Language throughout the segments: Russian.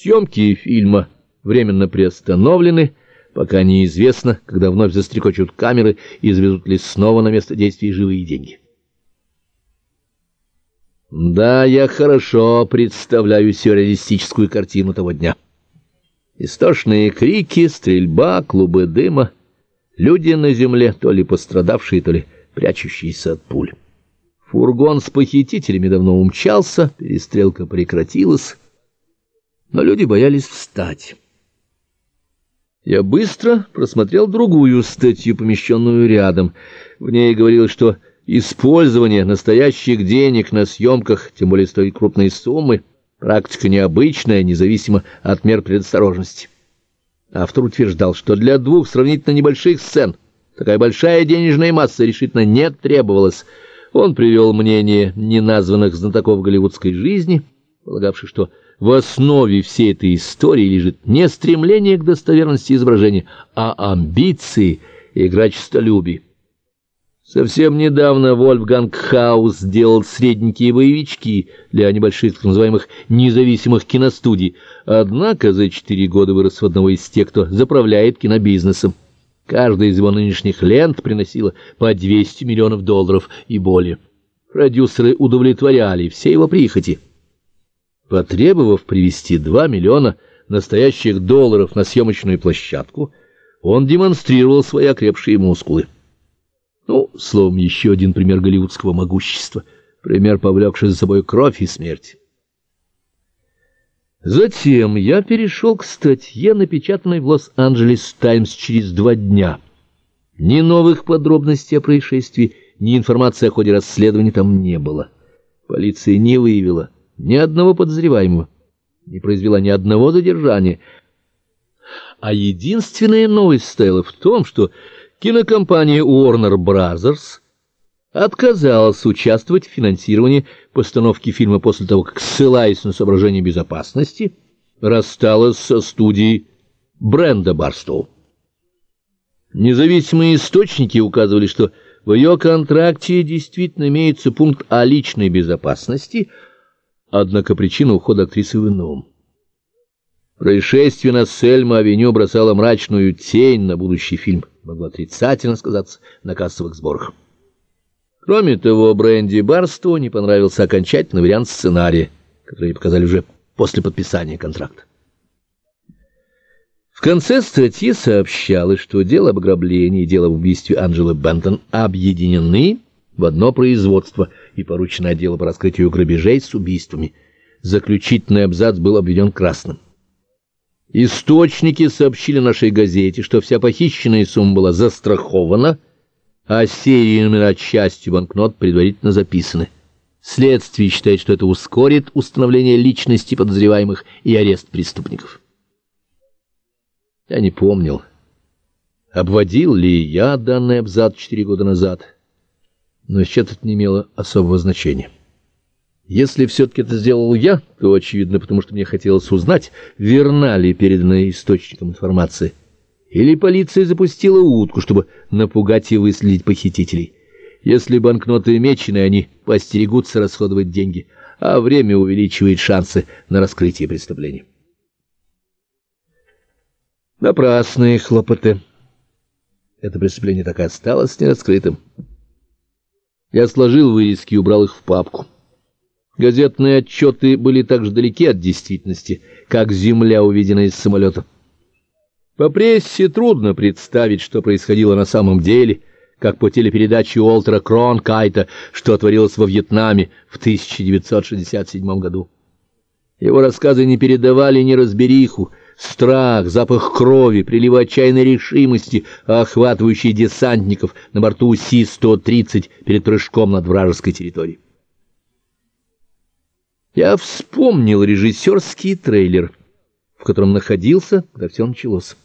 Съемки фильма временно приостановлены, пока неизвестно, когда вновь застрекочут камеры и заведут ли снова на место действий живые деньги. Да, я хорошо представляю сюрреалистическую картину того дня. Истошные крики, стрельба, клубы дыма, люди на земле, то ли пострадавшие, то ли прячущиеся от пуль. Фургон с похитителями давно умчался, перестрелка прекратилась, но люди боялись встать. Я быстро просмотрел другую статью, помещенную рядом. В ней говорилось, что использование настоящих денег на съемках, тем более столь крупной суммы, практика необычная, независимо от мер предосторожности. Автор утверждал, что для двух сравнительно небольших сцен такая большая денежная масса решительно не требовалась. Он привел мнение неназванных знатоков голливудской жизни, полагавших, что в основе всей этой истории лежит не стремление к достоверности изображения, а амбиции и игра честолюбия. Совсем недавно Вольфганг Хаус делал средненькие боевички для небольших так называемых независимых киностудий, однако за четыре года вырос в одного из тех, кто заправляет кинобизнесом. Каждая из его нынешних лент приносила по 200 миллионов долларов и более. Продюсеры удовлетворяли все его прихоти. Потребовав привести 2 миллиона настоящих долларов на съемочную площадку, он демонстрировал свои окрепшие мускулы. Ну, словом, еще один пример голливудского могущества, пример, повлекший за собой кровь и смерть. Затем я перешел к статье, напечатанной в Лос-Анджелес Таймс через два дня. Ни новых подробностей о происшествии, ни информации о ходе расследования там не было. Полиция не выявила ни одного подозреваемого, не произвела ни одного задержания. А единственная новость стояла в том, что кинокомпания Warner Brothers отказалась участвовать в финансировании постановки фильма после того, как, ссылаясь на соображения безопасности, рассталась со студией Бренда Барстоу. Независимые источники указывали, что в ее контракте действительно имеется пункт о личной безопасности – Однако причина ухода актрисы в ином. Происшествие на Сельма-авеню бросало мрачную тень на будущий фильм, могло отрицательно сказаться на кассовых сборах. Кроме того, Бренди Барсту не понравился окончательный вариант сценария, который показали уже после подписания контракта. В конце статьи сообщалось, что дело об ограблении и дело об убийстве Анджелы Бентон объединены в одно производство и поручено отделу по раскрытию грабежей с убийствами. Заключительный абзац был обведен красным. Источники сообщили нашей газете, что вся похищенная сумма была застрахована, а серии номера частью банкнот предварительно записаны. Следствие считает, что это ускорит установление личности подозреваемых и арест преступников. Я не помнил, обводил ли я данный абзац четыре года назад, но сейчас это не имело особого значения. Если все-таки это сделал я, то, очевидно, потому что мне хотелось узнать, верна ли переданная источником информация, или полиция запустила утку, чтобы напугать и выследить похитителей. Если банкноты мечены, они постерегутся расходовать деньги, а время увеличивает шансы на раскрытие преступления. Напрасные хлопоты. Это преступление так и осталось нераскрытым. Я сложил вырезки и убрал их в папку. Газетные отчеты были так же далеки от действительности, как земля, увиденная из самолета. По прессе трудно представить, что происходило на самом деле, как по телепередаче Уолтера Кронкайта, что творилось во Вьетнаме в 1967 году. Его рассказы не передавали неразбериху, Страх, запах крови, прилив отчаянной решимости, охватывающий десантников на борту Си-130 перед прыжком над вражеской территорией. Я вспомнил режиссерский трейлер, в котором находился, когда все началось.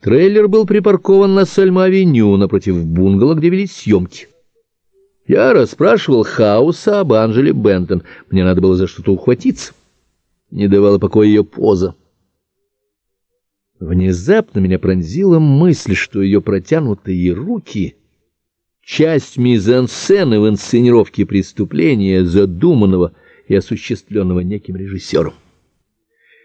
Трейлер был припаркован на Сальма-авеню напротив бунгало, где велись съемки. Я расспрашивал Хауса об Анжеле Бентон. Мне надо было за что-то ухватиться. Не давала покоя ее поза. Внезапно меня пронзила мысль, что ее протянутые руки — часть мизансцены в инсценировке преступления, задуманного и осуществленного неким режиссером.